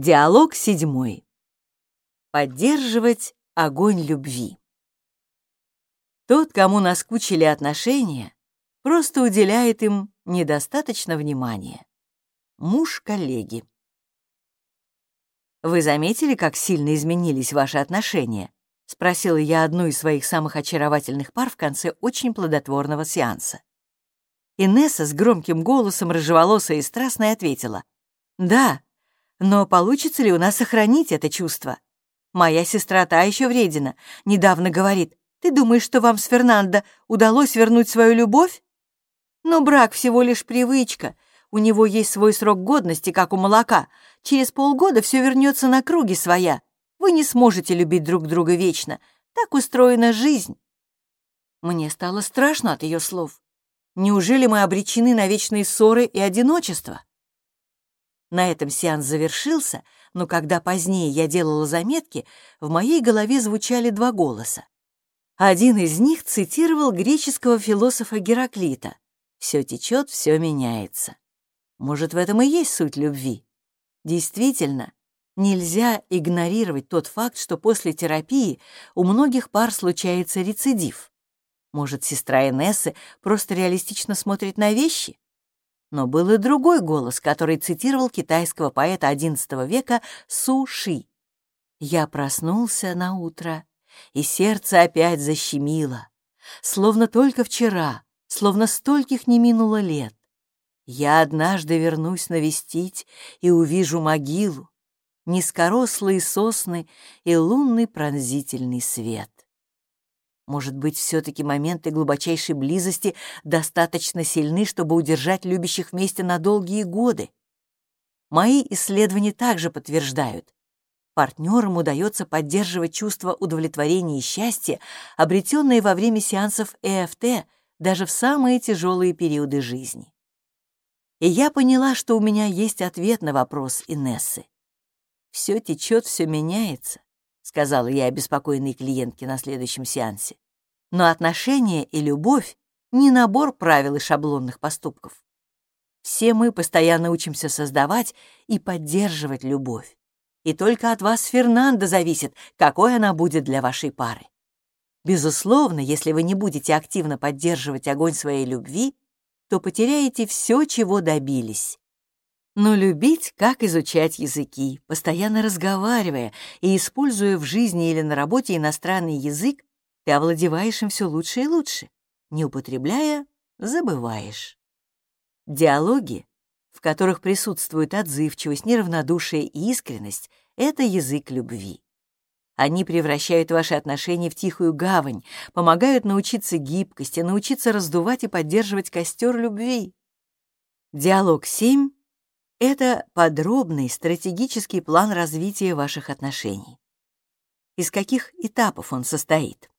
Диалог седьмой. Поддерживать огонь любви. Тот, кому наскучили отношения, просто уделяет им недостаточно внимания. Муж коллеги. «Вы заметили, как сильно изменились ваши отношения?» — спросила я одну из своих самых очаровательных пар в конце очень плодотворного сеанса. Инесса с громким голосом, рыжеволосая и страстная, ответила. «Да, но получится ли у нас сохранить это чувство? Моя сестра та еще вредина. Недавно говорит, ты думаешь, что вам с Фернандо удалось вернуть свою любовь? Но брак всего лишь привычка. У него есть свой срок годности, как у молока. Через полгода все вернется на круги своя. Вы не сможете любить друг друга вечно. Так устроена жизнь. Мне стало страшно от ее слов. Неужели мы обречены на вечные ссоры и одиночество? На этом сеанс завершился, но когда позднее я делала заметки, в моей голове звучали два голоса. Один из них цитировал греческого философа Гераклита «Все течет, все меняется». Может, в этом и есть суть любви? Действительно, нельзя игнорировать тот факт, что после терапии у многих пар случается рецидив. Может, сестра Инессы просто реалистично смотрит на вещи? Но был и другой голос, который цитировал китайского поэта XI века Су Ши. «Я проснулся на утро, и сердце опять защемило, словно только вчера, словно стольких не минуло лет. Я однажды вернусь навестить и увижу могилу, низкорослые сосны и лунный пронзительный свет. Может быть, все-таки моменты глубочайшей близости достаточно сильны, чтобы удержать любящих вместе на долгие годы. Мои исследования также подтверждают. Партнерам удается поддерживать чувство удовлетворения и счастья, обретенные во время сеансов ЭФТ, даже в самые тяжелые периоды жизни. И я поняла, что у меня есть ответ на вопрос Инессы. Все течет, все меняется сказала я обеспокоенной клиентке на следующем сеансе. Но отношения и любовь — не набор правил и шаблонных поступков. Все мы постоянно учимся создавать и поддерживать любовь. И только от вас, Фернандо, зависит, какой она будет для вашей пары. Безусловно, если вы не будете активно поддерживать огонь своей любви, то потеряете все, чего добились. Но любить, как изучать языки, постоянно разговаривая и используя в жизни или на работе иностранный язык, ты овладеваешь им все лучше и лучше. Не употребляя, забываешь. Диалоги, в которых присутствуют отзывчивость, неравнодушие и искренность, — это язык любви. Они превращают ваши отношения в тихую гавань, помогают научиться гибкости, научиться раздувать и поддерживать костер любви. Диалог 7 это подробный стратегический план развития ваших отношений. Из каких этапов он состоит?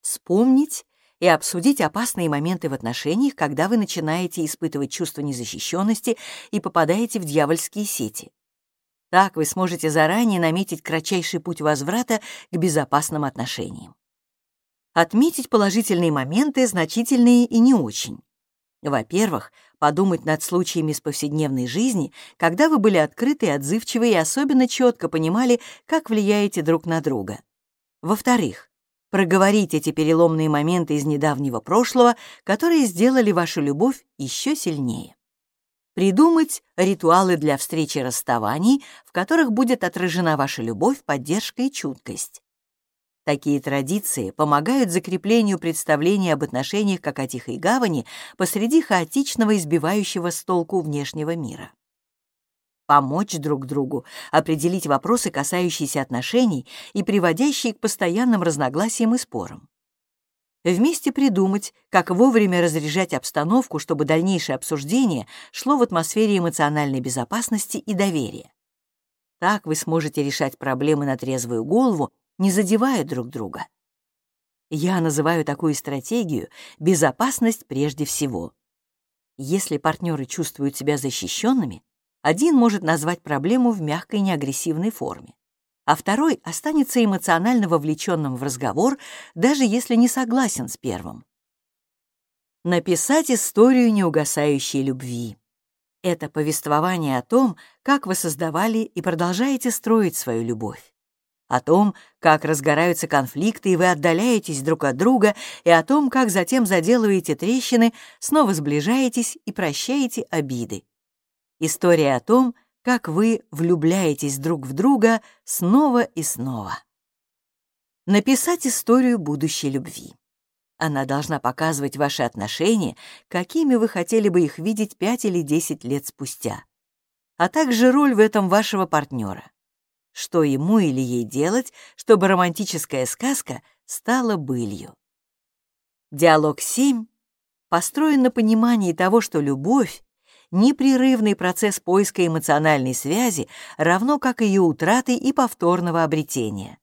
Вспомнить и обсудить опасные моменты в отношениях, когда вы начинаете испытывать чувство незащищенности и попадаете в дьявольские сети. Так вы сможете заранее наметить кратчайший путь возврата к безопасным отношениям. Отметить положительные моменты, значительные и не очень. Во-первых, подумать над случаями из повседневной жизни, когда вы были открыты и отзывчивы и особенно четко понимали, как влияете друг на друга. Во-вторых, проговорить эти переломные моменты из недавнего прошлого, которые сделали вашу любовь еще сильнее. Придумать ритуалы для встречи расставаний, в которых будет отражена ваша любовь, поддержка и чуткость. Такие традиции помогают закреплению представления об отношениях как о тихой гавани посреди хаотичного избивающего с толку внешнего мира. Помочь друг другу, определить вопросы, касающиеся отношений и приводящие к постоянным разногласиям и спорам. Вместе придумать, как вовремя разряжать обстановку, чтобы дальнейшее обсуждение шло в атмосфере эмоциональной безопасности и доверия. Так вы сможете решать проблемы на трезвую голову не задевая друг друга. Я называю такую стратегию «безопасность прежде всего». Если партнеры чувствуют себя защищенными, один может назвать проблему в мягкой неагрессивной форме, а второй останется эмоционально вовлеченным в разговор, даже если не согласен с первым. Написать историю неугасающей любви. Это повествование о том, как вы создавали и продолжаете строить свою любовь. О том, как разгораются конфликты, и вы отдаляетесь друг от друга, и о том, как затем заделываете трещины, снова сближаетесь и прощаете обиды. История о том, как вы влюбляетесь друг в друга снова и снова. Написать историю будущей любви. Она должна показывать ваши отношения, какими вы хотели бы их видеть 5 или 10 лет спустя, а также роль в этом вашего партнера. Что ему или ей делать, чтобы романтическая сказка стала былью. Диалог 7 построен на понимании того, что любовь — непрерывный процесс поиска эмоциональной связи, равно как ее утраты и повторного обретения.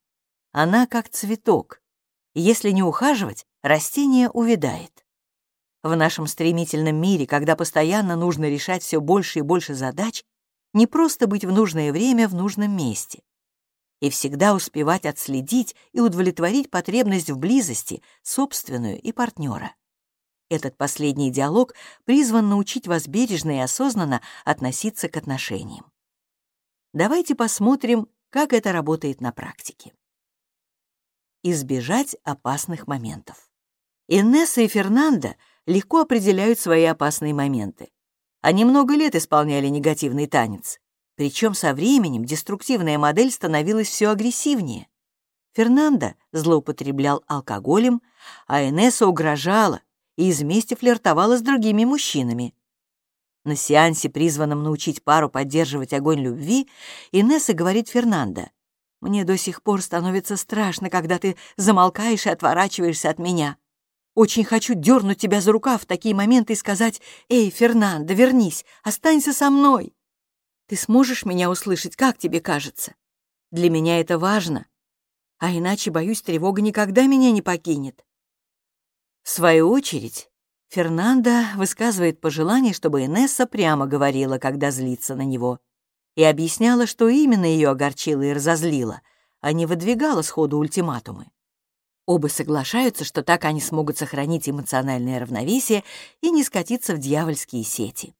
Она как цветок. Если не ухаживать, растение увядает. В нашем стремительном мире, когда постоянно нужно решать все больше и больше задач, не просто быть в нужное время в нужном месте. И всегда успевать отследить и удовлетворить потребность в близости, собственную и партнера. Этот последний диалог призван научить вас бережно и осознанно относиться к отношениям. Давайте посмотрим, как это работает на практике. Избежать опасных моментов. Инесса и Фернандо легко определяют свои опасные моменты. Они много лет исполняли негативный танец. Причем со временем деструктивная модель становилась все агрессивнее. Фернандо злоупотреблял алкоголем, а Инесса угрожала и из мести флиртовала с другими мужчинами. На сеансе, призванном научить пару поддерживать огонь любви, Инесса говорит Фернандо, «Мне до сих пор становится страшно, когда ты замолкаешь и отворачиваешься от меня. Очень хочу дернуть тебя за рукав в такие моменты и сказать, «Эй, Фернандо, вернись, останься со мной». Ты сможешь меня услышать, как тебе кажется? Для меня это важно. А иначе, боюсь, тревога никогда меня не покинет. В свою очередь, Фернандо высказывает пожелание, чтобы Инесса прямо говорила, когда злится на него, и объясняла, что именно ее огорчило и разозлило, а не выдвигала сходу ультиматумы. Оба соглашаются, что так они смогут сохранить эмоциональное равновесие и не скатиться в дьявольские сети.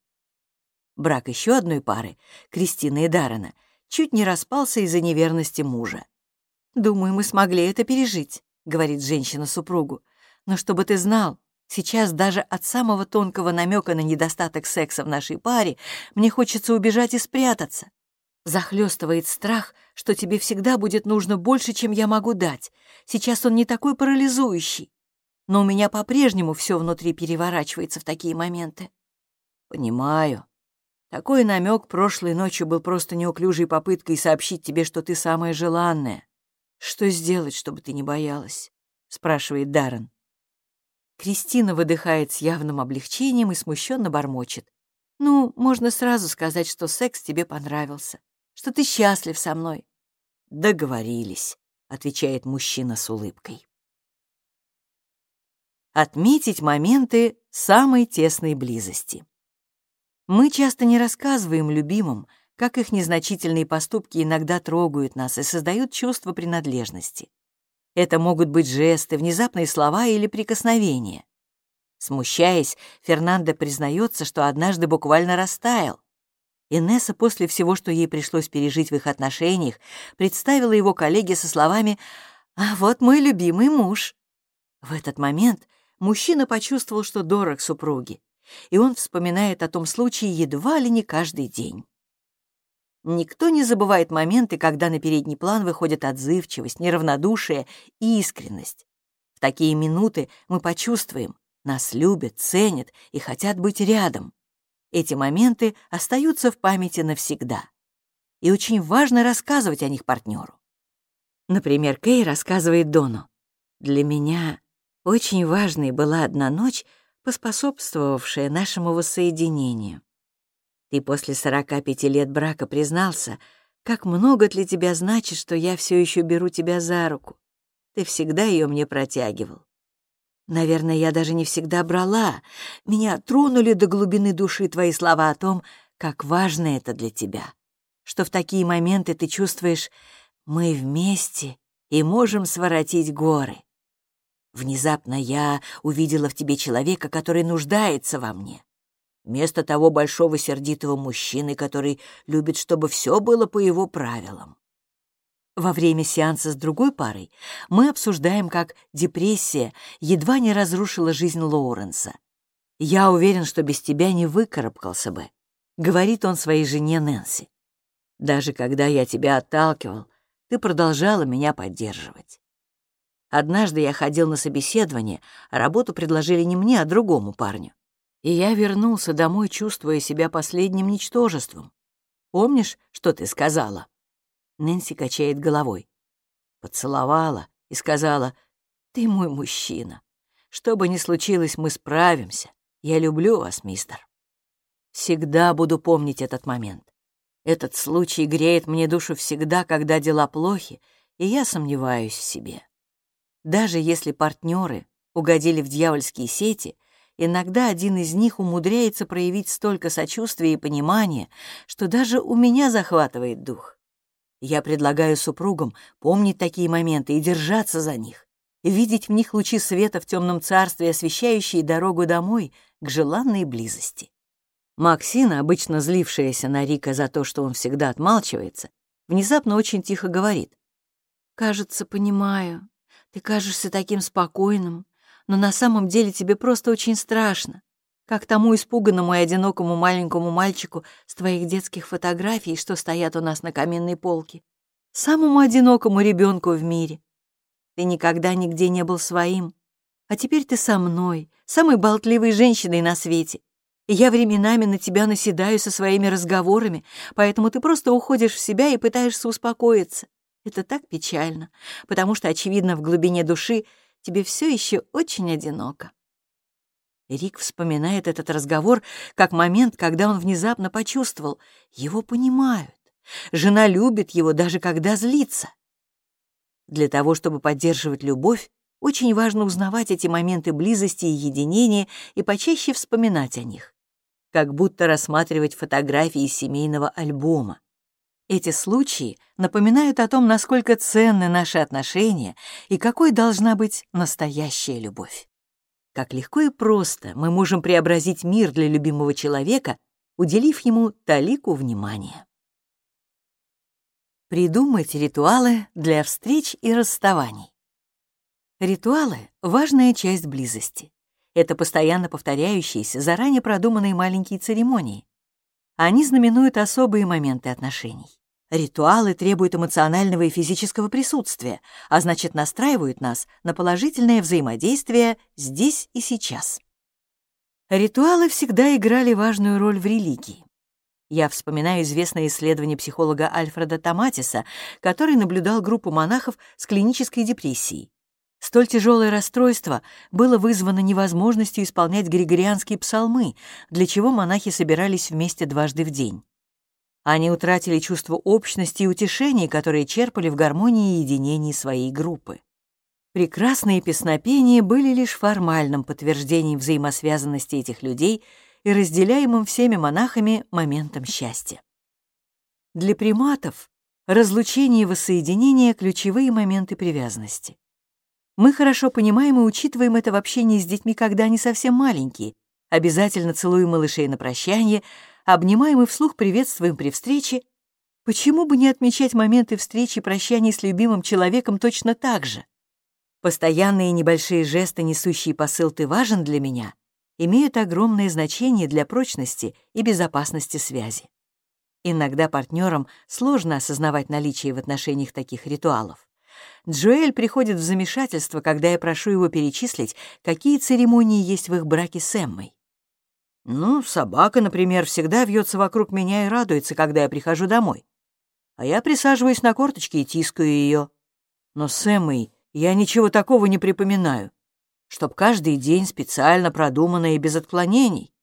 Брак еще одной пары, Кристины и Даррена, чуть не распался из-за неверности мужа. «Думаю, мы смогли это пережить», — говорит женщина супругу. «Но чтобы ты знал, сейчас даже от самого тонкого намека на недостаток секса в нашей паре мне хочется убежать и спрятаться. Захлестывает страх, что тебе всегда будет нужно больше, чем я могу дать. Сейчас он не такой парализующий. Но у меня по-прежнему все внутри переворачивается в такие моменты. Понимаю. Такой намек прошлой ночью был просто неуклюжей попыткой сообщить тебе, что ты самая желанная. Что сделать, чтобы ты не боялась? спрашивает Даррен. Кристина выдыхает с явным облегчением и смущенно бормочет. «Ну, можно сразу сказать, что секс тебе понравился что ты счастлив со мной». «Договорились», — отвечает мужчина с улыбкой. Отметить моменты самой тесной близости. Мы часто не рассказываем любимым, как их незначительные поступки иногда трогают нас и создают чувство принадлежности. Это могут быть жесты, внезапные слова или прикосновения. Смущаясь, Фернандо признается, что однажды буквально растаял, Инесса после всего, что ей пришлось пережить в их отношениях, представила его коллеге со словами «А вот мой любимый муж». В этот момент мужчина почувствовал, что дорог супруге, и он вспоминает о том случае едва ли не каждый день. Никто не забывает моменты, когда на передний план выходят отзывчивость, неравнодушие и искренность. В такие минуты мы почувствуем, нас любят, ценят и хотят быть рядом. Эти моменты остаются в памяти навсегда. И очень важно рассказывать о них партнеру. Например, Кей рассказывает Дону. «Для меня очень важной была одна ночь, поспособствовавшая нашему воссоединению. Ты после 45 лет брака признался, как много для тебя значит, что я все еще беру тебя за руку. Ты всегда ее мне протягивал. Наверное, я даже не всегда брала. Меня тронули до глубины души твои слова о том, как важно это для тебя. Что в такие моменты ты чувствуешь, мы вместе и можем своротить горы. Внезапно я увидела в тебе человека, который нуждается во мне. Вместо того большого сердитого мужчины, который любит, чтобы все было по его правилам. Во время сеанса с другой парой мы обсуждаем, как депрессия едва не разрушила жизнь Лоуренса. «Я уверен, что без тебя не выкарабкался бы», — говорит он своей жене Нэнси. «Даже когда я тебя отталкивал, ты продолжала меня поддерживать. Однажды я ходил на собеседование, а работу предложили не мне, а другому парню. И я вернулся домой, чувствуя себя последним ничтожеством. Помнишь, что ты сказала?» Нэнси качает головой. Поцеловала и сказала, «Ты мой мужчина. Что бы ни случилось, мы справимся. Я люблю вас, мистер». Всегда буду помнить этот момент. Этот случай греет мне душу всегда, когда дела плохи, и я сомневаюсь в себе. Даже если партнеры угодили в дьявольские сети, иногда один из них умудряется проявить столько сочувствия и понимания, что даже у меня захватывает дух. Я предлагаю супругам помнить такие моменты и держаться за них, видеть в них лучи света в темном царстве, освещающие дорогу домой к желанной близости. Максина, обычно злившаяся на Рика за то, что он всегда отмалчивается, внезапно очень тихо говорит. «Кажется, понимаю. Ты кажешься таким спокойным, но на самом деле тебе просто очень страшно как тому испуганному и одинокому маленькому мальчику с твоих детских фотографий, что стоят у нас на каминной полке, самому одинокому ребенку в мире. Ты никогда нигде не был своим, а теперь ты со мной, самой болтливой женщиной на свете. И я временами на тебя наседаю со своими разговорами, поэтому ты просто уходишь в себя и пытаешься успокоиться. Это так печально, потому что, очевидно, в глубине души тебе все еще очень одиноко. Рик вспоминает этот разговор как момент, когда он внезапно почувствовал, его понимают. Жена любит его, даже когда злится. Для того, чтобы поддерживать любовь, очень важно узнавать эти моменты близости и единения и почаще вспоминать о них, как будто рассматривать фотографии семейного альбома. Эти случаи напоминают о том, насколько ценны наши отношения и какой должна быть настоящая любовь. Как легко и просто мы можем преобразить мир для любимого человека, уделив ему талику внимания. Придумать ритуалы для встреч и расставаний. Ритуалы — важная часть близости. Это постоянно повторяющиеся, заранее продуманные маленькие церемонии. Они знаменуют особые моменты отношений. Ритуалы требуют эмоционального и физического присутствия, а значит, настраивают нас на положительное взаимодействие здесь и сейчас. Ритуалы всегда играли важную роль в религии. Я вспоминаю известное исследование психолога Альфреда Томатиса, который наблюдал группу монахов с клинической депрессией. Столь тяжелое расстройство было вызвано невозможностью исполнять григорианские псалмы, для чего монахи собирались вместе дважды в день. Они утратили чувство общности и утешения, которые черпали в гармонии и единении своей группы. Прекрасные песнопения были лишь формальным подтверждением взаимосвязанности этих людей и разделяемым всеми монахами моментом счастья. Для приматов разлучение и воссоединение — ключевые моменты привязанности. Мы хорошо понимаем и учитываем это в общении с детьми, когда они совсем маленькие, обязательно целуем малышей на прощание — обнимаем и вслух приветствуем при встрече, почему бы не отмечать моменты встречи и прощания с любимым человеком точно так же? Постоянные небольшие жесты, несущие посыл «ты важен для меня», имеют огромное значение для прочности и безопасности связи. Иногда партнерам сложно осознавать наличие в отношениях таких ритуалов. Джоэль приходит в замешательство, когда я прошу его перечислить, какие церемонии есть в их браке с Эммой. Ну, собака, например, всегда вьется вокруг меня и радуется, когда я прихожу домой. А я присаживаюсь на корточки и тискаю ее. Но с Эммой я ничего такого не припоминаю. Чтоб каждый день специально продуманно и без отклонений.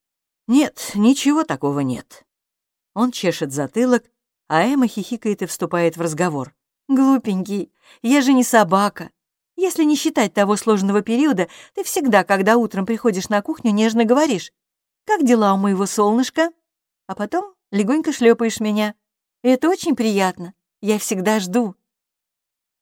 Нет, ничего такого нет. Он чешет затылок, а Эмма хихикает и вступает в разговор. «Глупенький, я же не собака. Если не считать того сложного периода, ты всегда, когда утром приходишь на кухню, нежно говоришь как дела у моего солнышка? А потом легонько шлепаешь меня. И это очень приятно. Я всегда жду».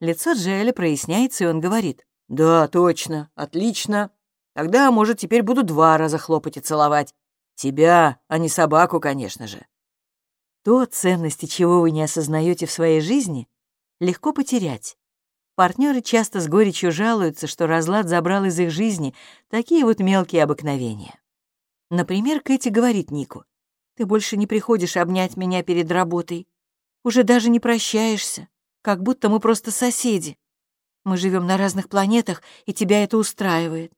Лицо Джеля проясняется, и он говорит. «Да, точно, отлично. Тогда, может, теперь буду два раза хлопать и целовать. Тебя, а не собаку, конечно же. То, ценности чего вы не осознаете в своей жизни, легко потерять. Партнеры часто с горечью жалуются, что разлад забрал из их жизни такие вот мелкие обыкновения. Например, Кэти говорит Нику, «Ты больше не приходишь обнять меня перед работой. Уже даже не прощаешься, как будто мы просто соседи. Мы живем на разных планетах, и тебя это устраивает».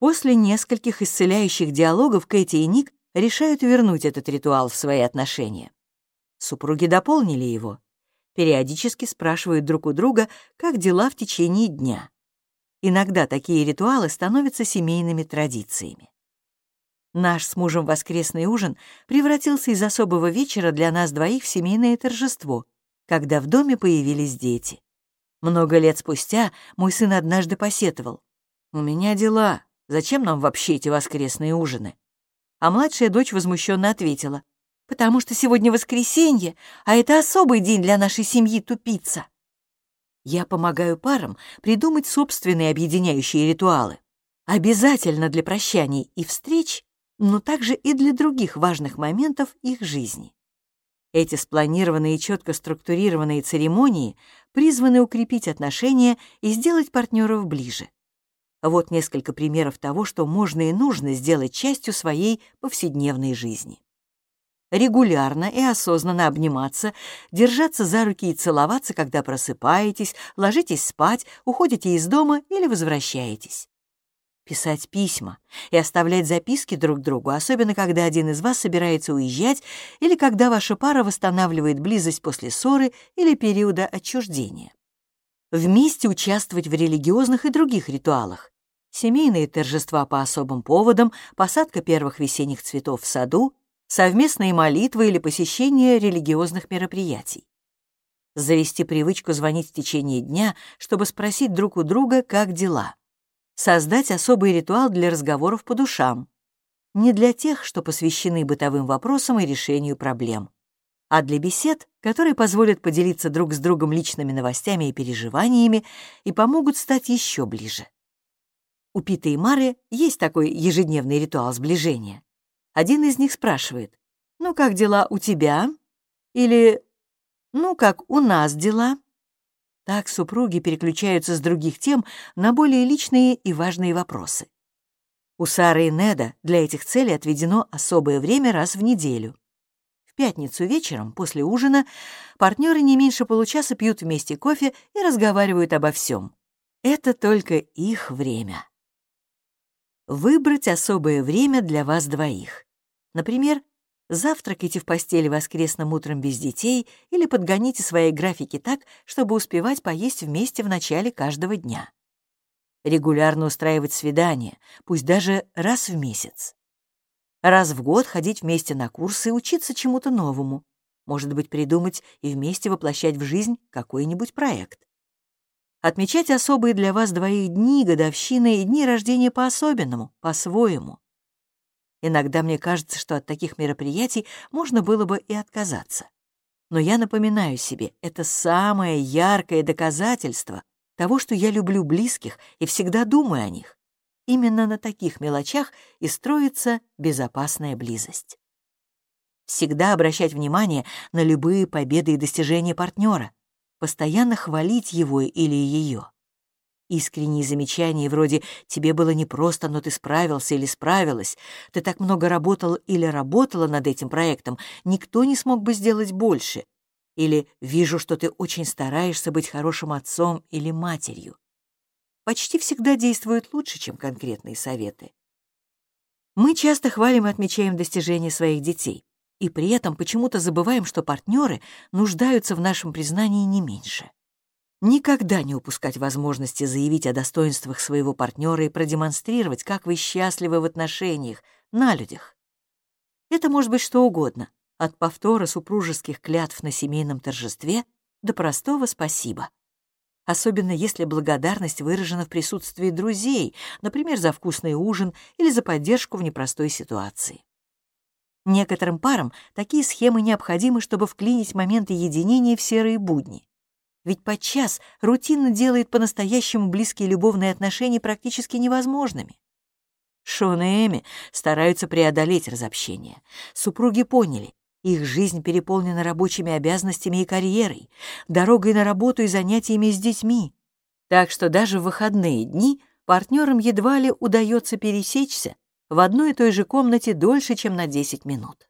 После нескольких исцеляющих диалогов Кэти и Ник решают вернуть этот ритуал в свои отношения. Супруги дополнили его. Периодически спрашивают друг у друга, как дела в течение дня. Иногда такие ритуалы становятся семейными традициями. Наш с мужем воскресный ужин превратился из особого вечера для нас двоих в семейное торжество, когда в доме появились дети. Много лет спустя мой сын однажды посетовал. «У меня дела. Зачем нам вообще эти воскресные ужины?» А младшая дочь возмущенно ответила. «Потому что сегодня воскресенье, а это особый день для нашей семьи тупица». Я помогаю парам придумать собственные объединяющие ритуалы. Обязательно для прощаний и встреч но также и для других важных моментов их жизни. Эти спланированные и четко структурированные церемонии призваны укрепить отношения и сделать партнеров ближе. Вот несколько примеров того, что можно и нужно сделать частью своей повседневной жизни. Регулярно и осознанно обниматься, держаться за руки и целоваться, когда просыпаетесь, ложитесь спать, уходите из дома или возвращаетесь писать письма и оставлять записки друг другу, особенно когда один из вас собирается уезжать или когда ваша пара восстанавливает близость после ссоры или периода отчуждения. Вместе участвовать в религиозных и других ритуалах. Семейные торжества по особым поводам, посадка первых весенних цветов в саду, совместные молитвы или посещение религиозных мероприятий. Завести привычку звонить в течение дня, чтобы спросить друг у друга, как дела создать особый ритуал для разговоров по душам, не для тех, что посвящены бытовым вопросам и решению проблем, а для бесед, которые позволят поделиться друг с другом личными новостями и переживаниями и помогут стать еще ближе. У Пита и Мары есть такой ежедневный ритуал сближения. Один из них спрашивает, «Ну, как дела у тебя?» Или «Ну, как у нас дела?» Так супруги переключаются с других тем на более личные и важные вопросы. У Сары и Неда для этих целей отведено особое время раз в неделю. В пятницу вечером, после ужина, партнеры не меньше получаса пьют вместе кофе и разговаривают обо всем. Это только их время. Выбрать особое время для вас двоих. Например, Завтракайте в постели воскресным утром без детей или подгоните свои графики так, чтобы успевать поесть вместе в начале каждого дня. Регулярно устраивать свидания, пусть даже раз в месяц. Раз в год ходить вместе на курсы и учиться чему-то новому. Может быть, придумать и вместе воплощать в жизнь какой-нибудь проект. Отмечать особые для вас двоих дни, годовщины и дни рождения по-особенному, по-своему. Иногда мне кажется, что от таких мероприятий можно было бы и отказаться. Но я напоминаю себе, это самое яркое доказательство того, что я люблю близких и всегда думаю о них. Именно на таких мелочах и строится безопасная близость. Всегда обращать внимание на любые победы и достижения партнера, постоянно хвалить его или ее. Искренние замечания вроде «тебе было непросто, но ты справился или справилась», «ты так много работал или работала над этим проектом, никто не смог бы сделать больше», или «вижу, что ты очень стараешься быть хорошим отцом или матерью». Почти всегда действуют лучше, чем конкретные советы. Мы часто хвалим и отмечаем достижения своих детей, и при этом почему-то забываем, что партнеры нуждаются в нашем признании не меньше. Никогда не упускать возможности заявить о достоинствах своего партнера и продемонстрировать, как вы счастливы в отношениях, на людях. Это может быть что угодно, от повтора супружеских клятв на семейном торжестве до простого «спасибо». Особенно если благодарность выражена в присутствии друзей, например, за вкусный ужин или за поддержку в непростой ситуации. Некоторым парам такие схемы необходимы, чтобы вклинить моменты единения в серые будни. Ведь подчас рутина делает по-настоящему близкие любовные отношения практически невозможными. Шон и Эми стараются преодолеть разобщение. Супруги поняли, их жизнь переполнена рабочими обязанностями и карьерой, дорогой на работу и занятиями с детьми. Так что даже в выходные дни партнерам едва ли удается пересечься в одной и той же комнате дольше, чем на 10 минут.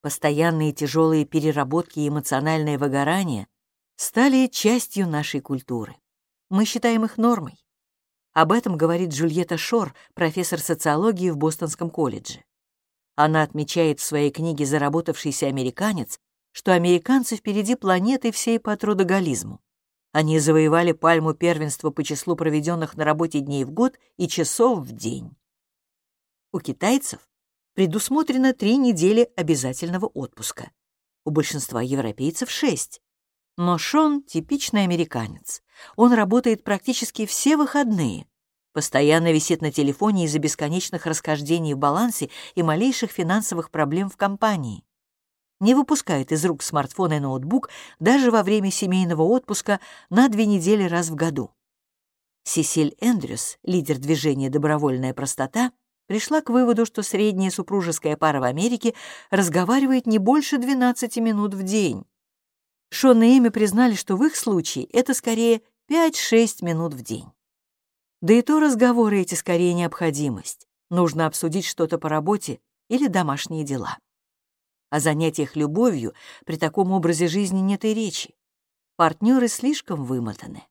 Постоянные тяжелые переработки и эмоциональное выгорание стали частью нашей культуры. Мы считаем их нормой. Об этом говорит Джульетта Шор, профессор социологии в Бостонском колледже. Она отмечает в своей книге «Заработавшийся американец», что американцы впереди планеты всей по трудоголизму. Они завоевали пальму первенства по числу проведенных на работе дней в год и часов в день. У китайцев предусмотрено три недели обязательного отпуска. У большинства европейцев — шесть. Но Шон — типичный американец. Он работает практически все выходные, Постоянно висит на телефоне из-за бесконечных расхождений в балансе и малейших финансовых проблем в компании. Не выпускает из рук смартфон и ноутбук даже во время семейного отпуска на две недели раз в году. Сесиль Эндрюс, лидер движения «Добровольная простота», пришла к выводу, что средняя супружеская пара в Америке разговаривает не больше 12 минут в день. Шон и Эми признали, что в их случае это скорее 5-6 минут в день. Да и то разговоры эти скорее необходимость. Нужно обсудить что-то по работе или домашние дела. О занятиях любовью при таком образе жизни нет и речи. Партнеры слишком вымотаны.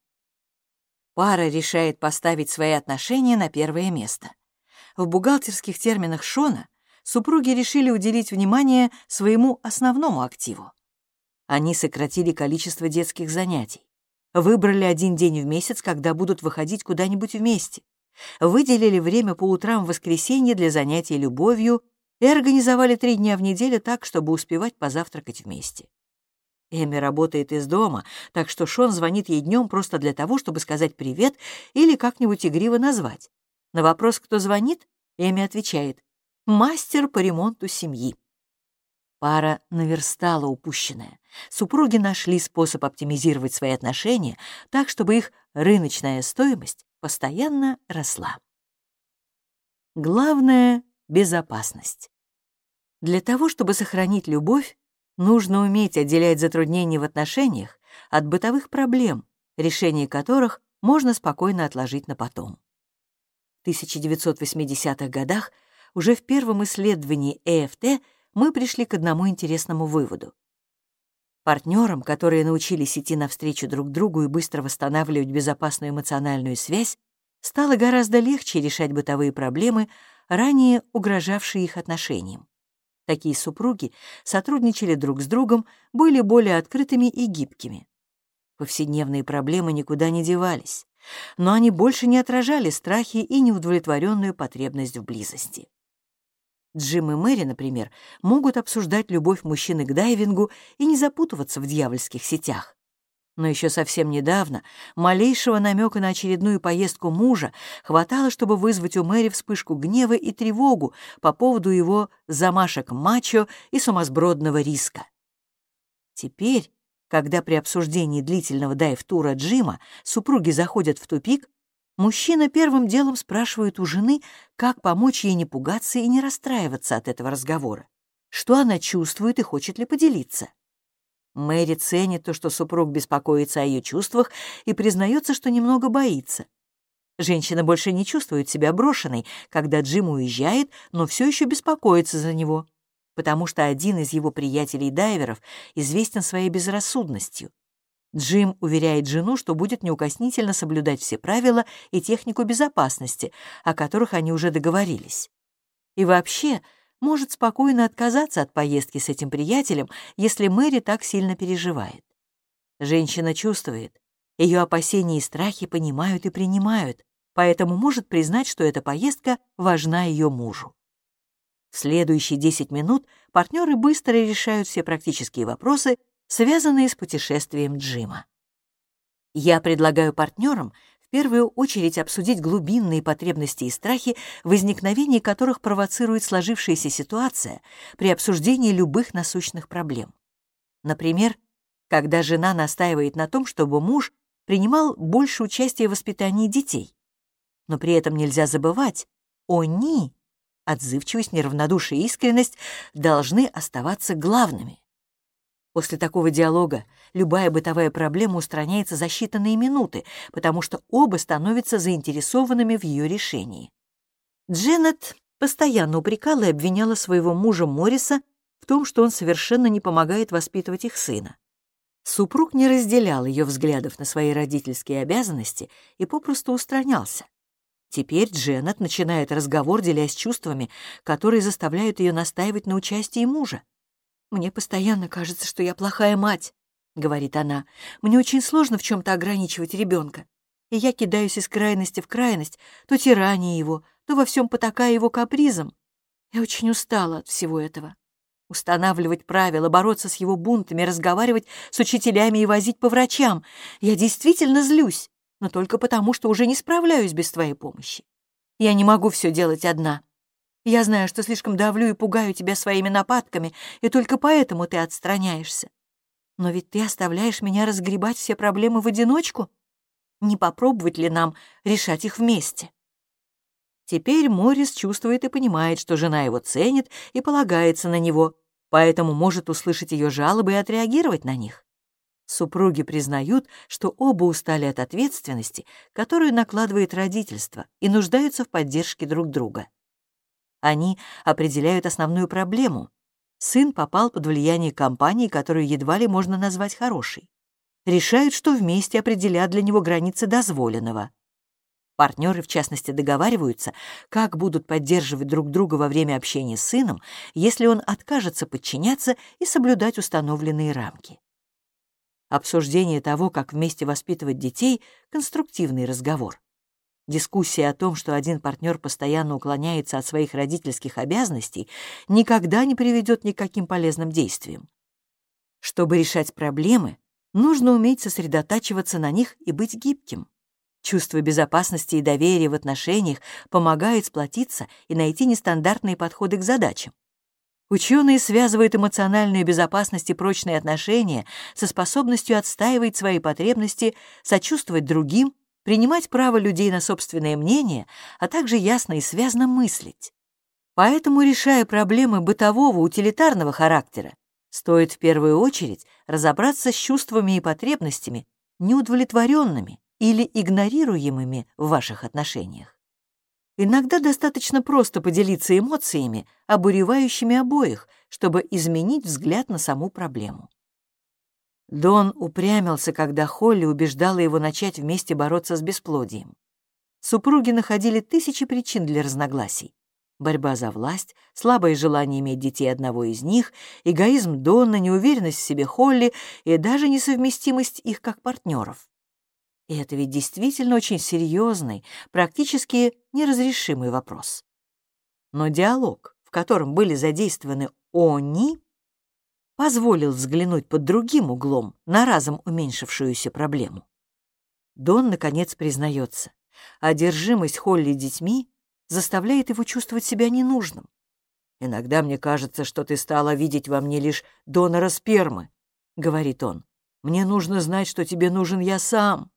Пара решает поставить свои отношения на первое место. В бухгалтерских терминах Шона супруги решили уделить внимание своему основному активу. Они сократили количество детских занятий. Выбрали один день в месяц, когда будут выходить куда-нибудь вместе. Выделили время по утрам в воскресенье для занятий любовью и организовали три дня в неделю так, чтобы успевать позавтракать вместе. Эми работает из дома, так что Шон звонит ей днем просто для того, чтобы сказать привет или как-нибудь игриво назвать. На вопрос, кто звонит, Эми отвечает «Мастер по ремонту семьи». Пара наверстала упущенное. Супруги нашли способ оптимизировать свои отношения так, чтобы их рыночная стоимость постоянно росла. Главное — безопасность. Для того, чтобы сохранить любовь, нужно уметь отделять затруднения в отношениях от бытовых проблем, решение которых можно спокойно отложить на потом. В 1980-х годах уже в первом исследовании ЭФТ мы пришли к одному интересному выводу. Партнерам, которые научились идти навстречу друг другу и быстро восстанавливать безопасную эмоциональную связь, стало гораздо легче решать бытовые проблемы, ранее угрожавшие их отношениям. Такие супруги сотрудничали друг с другом, были более открытыми и гибкими. Повседневные проблемы никуда не девались, но они больше не отражали страхи и неудовлетворенную потребность в близости. Джим и Мэри, например, могут обсуждать любовь мужчины к дайвингу и не запутываться в дьявольских сетях. Но еще совсем недавно малейшего намека на очередную поездку мужа хватало, чтобы вызвать у Мэри вспышку гнева и тревогу по поводу его замашек мачо и сумасбродного риска. Теперь, когда при обсуждении длительного дайв-тура Джима супруги заходят в тупик, Мужчина первым делом спрашивает у жены, как помочь ей не пугаться и не расстраиваться от этого разговора, что она чувствует и хочет ли поделиться. Мэри ценит то, что супруг беспокоится о ее чувствах и признается, что немного боится. Женщина больше не чувствует себя брошенной, когда Джим уезжает, но все еще беспокоится за него, потому что один из его приятелей-дайверов известен своей безрассудностью. Джим уверяет жену, что будет неукоснительно соблюдать все правила и технику безопасности, о которых они уже договорились. И вообще, может спокойно отказаться от поездки с этим приятелем, если Мэри так сильно переживает. Женщина чувствует, ее опасения и страхи понимают и принимают, поэтому может признать, что эта поездка важна ее мужу. В следующие 10 минут партнеры быстро решают все практические вопросы связанные с путешествием Джима. Я предлагаю партнерам в первую очередь обсудить глубинные потребности и страхи, возникновение которых провоцирует сложившаяся ситуация при обсуждении любых насущных проблем. Например, когда жена настаивает на том, чтобы муж принимал больше участия в воспитании детей. Но при этом нельзя забывать, «они» — отзывчивость, неравнодушие и искренность — должны оставаться главными. После такого диалога любая бытовая проблема устраняется за считанные минуты, потому что оба становятся заинтересованными в ее решении. Дженнет постоянно упрекала и обвиняла своего мужа Морриса в том, что он совершенно не помогает воспитывать их сына. Супруг не разделял ее взглядов на свои родительские обязанности и попросту устранялся. Теперь Дженнет начинает разговор, делясь чувствами, которые заставляют ее настаивать на участии мужа. «Мне постоянно кажется, что я плохая мать», — говорит она. «Мне очень сложно в чем то ограничивать ребенка, и я кидаюсь из крайности в крайность, то тирания его, то во всем потакая его капризом. Я очень устала от всего этого. Устанавливать правила, бороться с его бунтами, разговаривать с учителями и возить по врачам. Я действительно злюсь, но только потому, что уже не справляюсь без твоей помощи. Я не могу все делать одна. Я знаю, что слишком давлю и пугаю тебя своими нападками, и только поэтому ты отстраняешься. Но ведь ты оставляешь меня разгребать все проблемы в одиночку. Не попробовать ли нам решать их вместе?» Теперь Моррис чувствует и понимает, что жена его ценит и полагается на него, поэтому может услышать ее жалобы и отреагировать на них. Супруги признают, что оба устали от ответственности, которую накладывает родительство, и нуждаются в поддержке друг друга. Они определяют основную проблему. Сын попал под влияние компании, которую едва ли можно назвать хорошей. Решают, что вместе определят для него границы дозволенного. Партнеры, в частности, договариваются, как будут поддерживать друг друга во время общения с сыном, если он откажется подчиняться и соблюдать установленные рамки. Обсуждение того, как вместе воспитывать детей — конструктивный разговор. Дискуссия о том, что один партнер постоянно уклоняется от своих родительских обязанностей, никогда не приведет ни к каким полезным действиям. Чтобы решать проблемы, нужно уметь сосредотачиваться на них и быть гибким. Чувство безопасности и доверия в отношениях помогает сплотиться и найти нестандартные подходы к задачам. Ученые связывают эмоциональную безопасность и прочные отношения со способностью отстаивать свои потребности, сочувствовать другим, принимать право людей на собственное мнение, а также ясно и связно мыслить. Поэтому, решая проблемы бытового, утилитарного характера, стоит в первую очередь разобраться с чувствами и потребностями, неудовлетворенными, или игнорируемыми в ваших отношениях. Иногда достаточно просто поделиться эмоциями, обуревающими обоих, чтобы изменить взгляд на саму проблему. Дон упрямился, когда Холли убеждала его начать вместе бороться с бесплодием. Супруги находили тысячи причин для разногласий. Борьба за власть, слабое желание иметь детей одного из них, эгоизм Дона, неуверенность в себе Холли и даже несовместимость их как партнеров. И это ведь действительно очень серьезный, практически неразрешимый вопрос. Но диалог, в котором были задействованы они, позволил взглянуть под другим углом на разом уменьшившуюся проблему. Дон, наконец, признается, одержимость Холли детьми заставляет его чувствовать себя ненужным. «Иногда мне кажется, что ты стала видеть во мне лишь донора спермы», — говорит он. «Мне нужно знать, что тебе нужен я сам».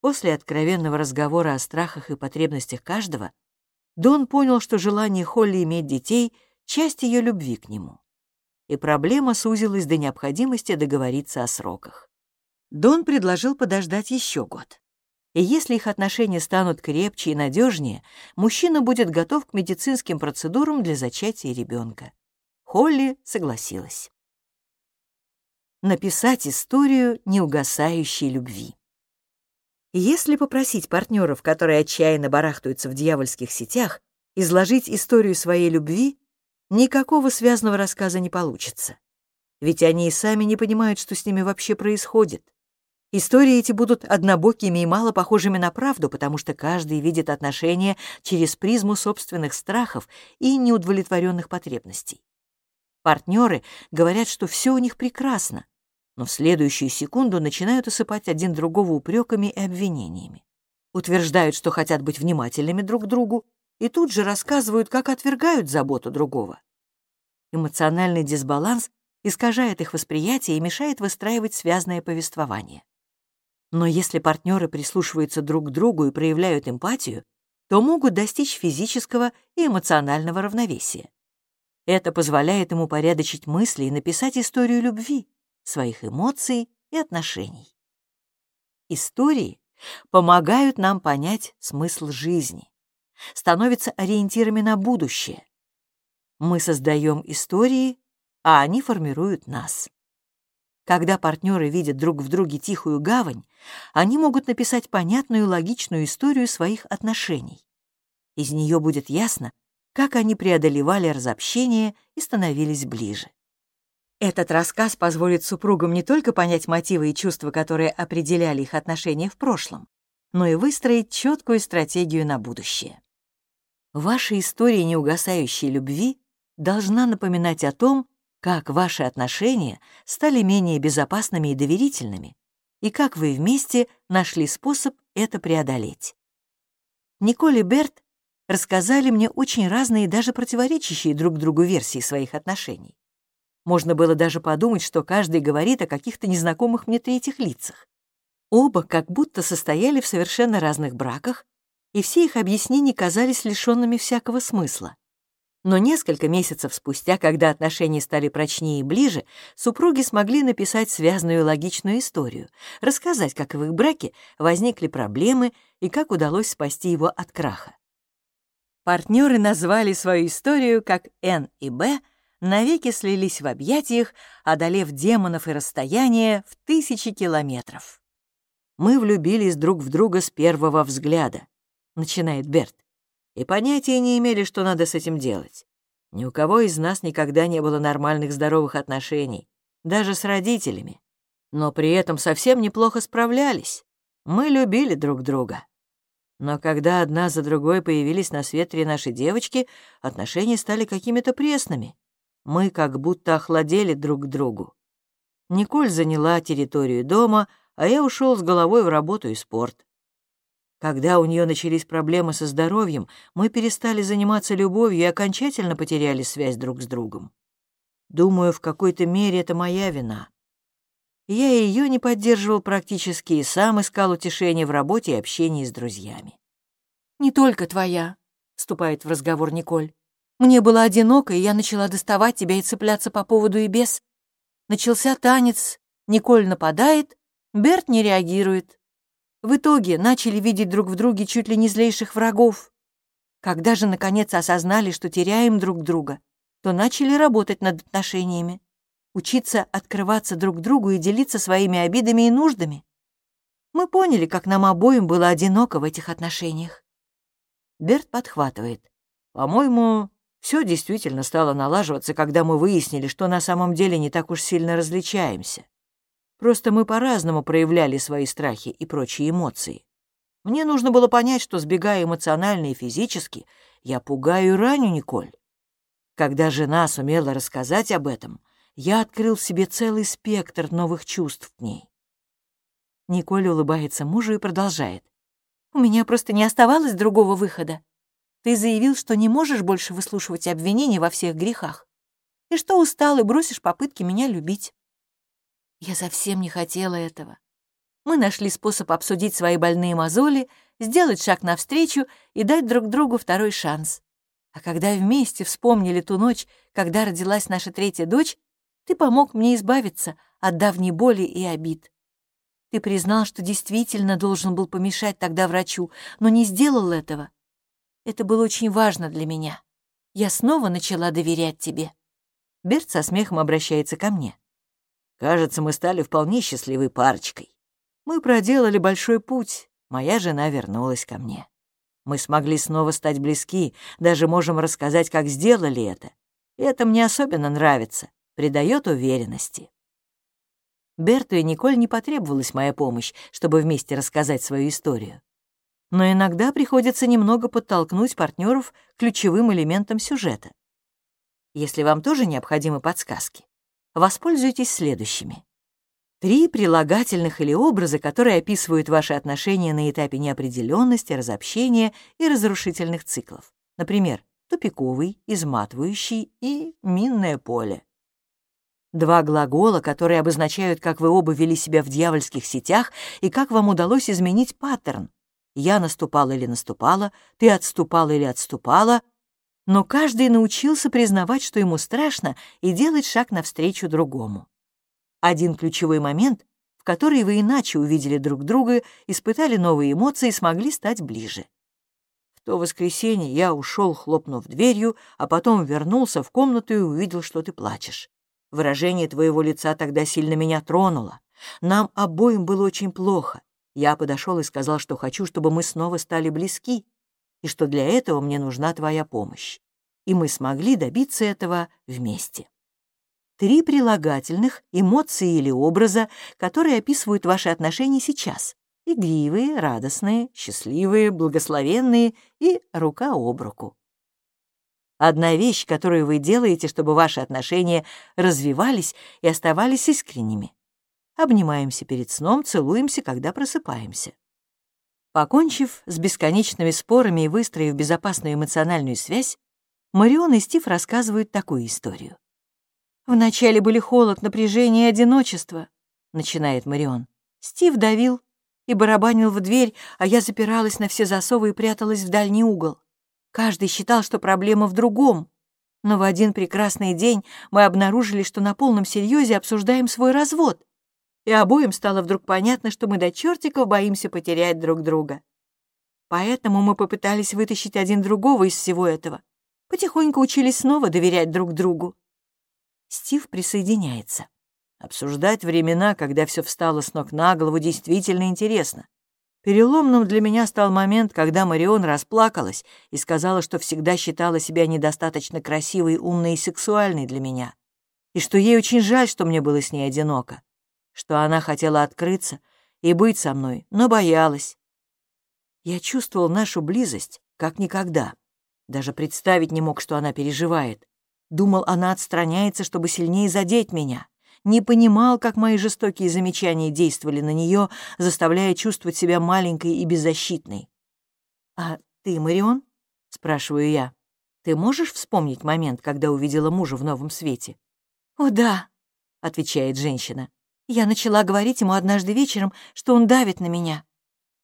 После откровенного разговора о страхах и потребностях каждого, Дон понял, что желание Холли иметь детей — часть ее любви к нему. И проблема сузилась до необходимости договориться о сроках. Дон предложил подождать еще год. И если их отношения станут крепче и надежнее, мужчина будет готов к медицинским процедурам для зачатия ребенка. Холли согласилась. Написать историю неугасающей любви. Если попросить партнеров, которые отчаянно барахтаются в дьявольских сетях, изложить историю своей любви, никакого связанного рассказа не получится. Ведь они и сами не понимают, что с ними вообще происходит. Истории эти будут однобокими и мало похожими на правду, потому что каждый видит отношения через призму собственных страхов и неудовлетворенных потребностей. Партнеры говорят, что все у них прекрасно, но в следующую секунду начинают осыпать один другого упреками и обвинениями. Утверждают, что хотят быть внимательными друг к другу, и тут же рассказывают, как отвергают заботу другого. Эмоциональный дисбаланс искажает их восприятие и мешает выстраивать связное повествование. Но если партнеры прислушиваются друг к другу и проявляют эмпатию, то могут достичь физического и эмоционального равновесия. Это позволяет ему упорядочить мысли и написать историю любви, своих эмоций и отношений. Истории помогают нам понять смысл жизни, становятся ориентирами на будущее. Мы создаем истории, а они формируют нас. Когда партнеры видят друг в друге тихую гавань, они могут написать понятную логичную историю своих отношений. Из нее будет ясно, как они преодолевали разобщение и становились ближе. Этот рассказ позволит супругам не только понять мотивы и чувства, которые определяли их отношения в прошлом, но и выстроить четкую стратегию на будущее. Ваша история неугасающей любви должна напоминать о том, как ваши отношения стали менее безопасными и доверительными, и как вы вместе нашли способ это преодолеть. Николь и Берт рассказали мне очень разные даже противоречащие друг другу версии своих отношений. Можно было даже подумать, что каждый говорит о каких-то незнакомых мне третьих лицах. Оба как будто состояли в совершенно разных браках, и все их объяснения казались лишенными всякого смысла. Но несколько месяцев спустя, когда отношения стали прочнее и ближе, супруги смогли написать связанную логичную историю, рассказать, как в их браке возникли проблемы и как удалось спасти его от краха. Партнеры назвали свою историю как «Н» и «Б», навеки слились в объятиях, одолев демонов и расстояние в тысячи километров. «Мы влюбились друг в друга с первого взгляда», — начинает Берт, «и понятия не имели, что надо с этим делать. Ни у кого из нас никогда не было нормальных здоровых отношений, даже с родителями. Но при этом совсем неплохо справлялись. Мы любили друг друга. Но когда одна за другой появились на свет три наши девочки, отношения стали какими-то пресными. Мы как будто охладели друг к другу. Николь заняла территорию дома, а я ушел с головой в работу и спорт. Когда у нее начались проблемы со здоровьем, мы перестали заниматься любовью и окончательно потеряли связь друг с другом. Думаю, в какой-то мере это моя вина. Я ее не поддерживал практически и сам искал утешения в работе и общении с друзьями. «Не только твоя», — вступает в разговор Николь. Мне было одиноко, и я начала доставать тебя и цепляться по поводу и без. Начался танец, Николь нападает, Берт не реагирует. В итоге начали видеть друг в друге чуть ли не злейших врагов. Когда же, наконец, осознали, что теряем друг друга, то начали работать над отношениями, учиться открываться друг другу и делиться своими обидами и нуждами. Мы поняли, как нам обоим было одиноко в этих отношениях. Берт подхватывает. По-моему, все действительно стало налаживаться, когда мы выяснили, что на самом деле не так уж сильно различаемся. Просто мы по-разному проявляли свои страхи и прочие эмоции. Мне нужно было понять, что, сбегая эмоционально и физически, я пугаю и раню Николь. Когда жена сумела рассказать об этом, я открыл в себе целый спектр новых чувств к ней. Николь улыбается мужу и продолжает. «У меня просто не оставалось другого выхода. Ты заявил, что не можешь больше выслушивать обвинения во всех грехах, и что устал и бросишь попытки меня любить. Я совсем не хотела этого. Мы нашли способ обсудить свои больные мозоли, сделать шаг навстречу и дать друг другу второй шанс. А когда вместе вспомнили ту ночь, когда родилась наша третья дочь, ты помог мне избавиться от давней боли и обид. Ты признал, что действительно должен был помешать тогда врачу, но не сделал этого. Это было очень важно для меня. Я снова начала доверять тебе». Берт со смехом обращается ко мне. «Кажется, мы стали вполне счастливой парочкой. Мы проделали большой путь, моя жена вернулась ко мне. Мы смогли снова стать близки, даже можем рассказать, как сделали это. И это мне особенно нравится, придает уверенности». Берту и Николь не потребовалась моя помощь, чтобы вместе рассказать свою историю но иногда приходится немного подтолкнуть партнеров ключевым элементам сюжета. Если вам тоже необходимы подсказки, воспользуйтесь следующими. Три прилагательных или образа, которые описывают ваши отношения на этапе неопределенности, разобщения и разрушительных циклов. Например, тупиковый, изматывающий и минное поле. Два глагола, которые обозначают, как вы оба вели себя в дьявольских сетях и как вам удалось изменить паттерн, Я наступала или наступала, ты отступала или отступала, но каждый научился признавать, что ему страшно, и делать шаг навстречу другому. Один ключевой момент, в который вы иначе увидели друг друга, испытали новые эмоции и смогли стать ближе. В то воскресенье я ушел, хлопнув дверью, а потом вернулся в комнату и увидел, что ты плачешь. Выражение твоего лица тогда сильно меня тронуло. Нам обоим было очень плохо. Я подошел и сказал, что хочу, чтобы мы снова стали близки, и что для этого мне нужна твоя помощь. И мы смогли добиться этого вместе. Три прилагательных, эмоции или образа, которые описывают ваши отношения сейчас. Игривые, радостные, счастливые, благословенные и рука об руку. Одна вещь, которую вы делаете, чтобы ваши отношения развивались и оставались искренними. Обнимаемся перед сном, целуемся, когда просыпаемся. Покончив с бесконечными спорами и выстроив безопасную эмоциональную связь, Марион и Стив рассказывают такую историю. «Вначале были холод, напряжение и одиночество», — начинает Марион. Стив давил и барабанил в дверь, а я запиралась на все засовы и пряталась в дальний угол. Каждый считал, что проблема в другом. Но в один прекрасный день мы обнаружили, что на полном серьезе обсуждаем свой развод. И обоим стало вдруг понятно, что мы до чертиков боимся потерять друг друга. Поэтому мы попытались вытащить один другого из всего этого. Потихоньку учились снова доверять друг другу. Стив присоединяется. Обсуждать времена, когда все встало с ног на голову, действительно интересно. Переломным для меня стал момент, когда Марион расплакалась и сказала, что всегда считала себя недостаточно красивой, умной и сексуальной для меня, и что ей очень жаль, что мне было с ней одиноко, что она хотела открыться и быть со мной, но боялась. Я чувствовал нашу близость как никогда. Даже представить не мог, что она переживает. Думал, она отстраняется, чтобы сильнее задеть меня не понимал, как мои жестокие замечания действовали на нее, заставляя чувствовать себя маленькой и беззащитной. «А ты, Марион?» — спрашиваю я. «Ты можешь вспомнить момент, когда увидела мужа в новом свете?» «О, да», — отвечает женщина. «Я начала говорить ему однажды вечером, что он давит на меня.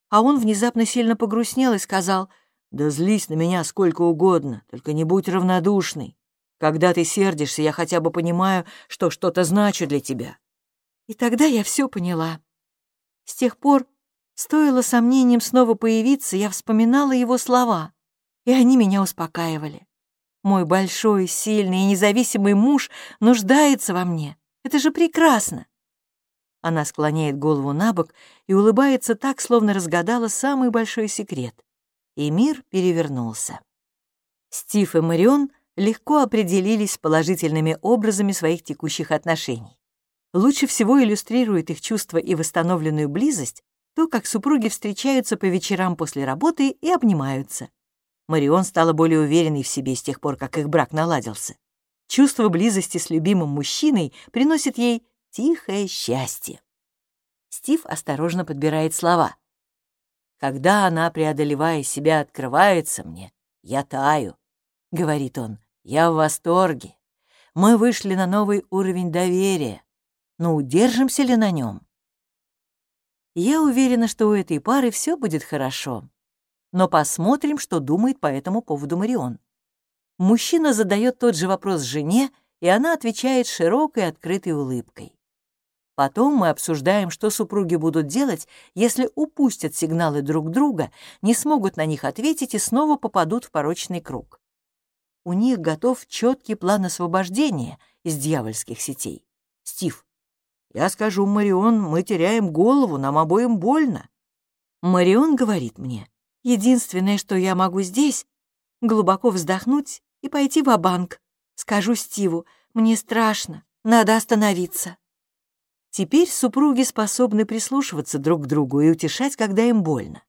А он внезапно сильно погрустнел и сказал, «Да злись на меня сколько угодно, только не будь равнодушной. Когда ты сердишься, я хотя бы понимаю, что что-то значу для тебя». И тогда я все поняла. С тех пор, стоило сомнением снова появиться, я вспоминала его слова, и они меня успокаивали. Мой большой, сильный и независимый муж нуждается во мне. Это же прекрасно. Она склоняет голову на бок и улыбается так, словно разгадала самый большой секрет. И мир перевернулся. Стив и Марион — легко определились с положительными образами своих текущих отношений. Лучше всего иллюстрирует их чувство и восстановленную близость то, как супруги встречаются по вечерам после работы и обнимаются. Марион стала более уверенной в себе с тех пор, как их брак наладился. Чувство близости с любимым мужчиной приносит ей тихое счастье. Стив осторожно подбирает слова. «Когда она, преодолевая себя, открывается мне, я таю», — говорит он. Я в восторге. Мы вышли на новый уровень доверия. Но удержимся ли на нем? Я уверена, что у этой пары все будет хорошо. Но посмотрим, что думает по этому поводу Марион. Мужчина задает тот же вопрос жене, и она отвечает широкой открытой улыбкой. Потом мы обсуждаем, что супруги будут делать, если упустят сигналы друг друга, не смогут на них ответить и снова попадут в порочный круг у них готов четкий план освобождения из дьявольских сетей. Стив, я скажу, Марион, мы теряем голову, нам обоим больно. Марион говорит мне, единственное, что я могу здесь, глубоко вздохнуть и пойти в банк Скажу Стиву, мне страшно, надо остановиться. Теперь супруги способны прислушиваться друг к другу и утешать, когда им больно.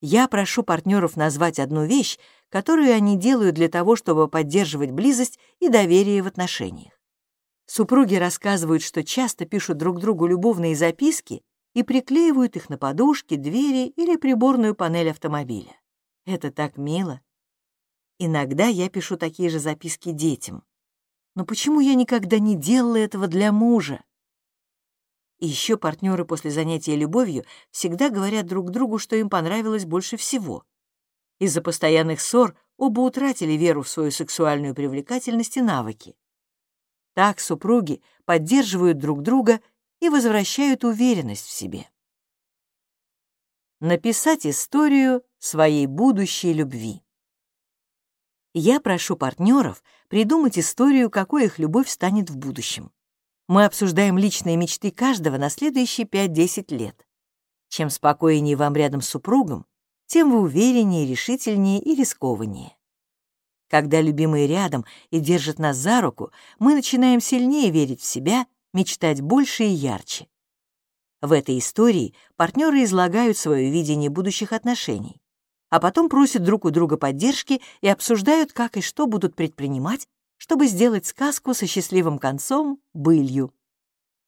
Я прошу партнеров назвать одну вещь, которую они делают для того, чтобы поддерживать близость и доверие в отношениях. Супруги рассказывают, что часто пишут друг другу любовные записки и приклеивают их на подушки, двери или приборную панель автомобиля. Это так мило. Иногда я пишу такие же записки детям. Но почему я никогда не делала этого для мужа? И еще партнеры после занятия любовью всегда говорят друг другу, что им понравилось больше всего. Из-за постоянных ссор оба утратили веру в свою сексуальную привлекательность и навыки. Так супруги поддерживают друг друга и возвращают уверенность в себе. Написать историю своей будущей любви. Я прошу партнеров придумать историю, какой их любовь станет в будущем. Мы обсуждаем личные мечты каждого на следующие 5-10 лет. Чем спокойнее вам рядом с супругом, тем вы увереннее, решительнее и рискованнее. Когда любимые рядом и держат нас за руку, мы начинаем сильнее верить в себя, мечтать больше и ярче. В этой истории партнеры излагают свое видение будущих отношений, а потом просят друг у друга поддержки и обсуждают, как и что будут предпринимать, чтобы сделать сказку со счастливым концом былью.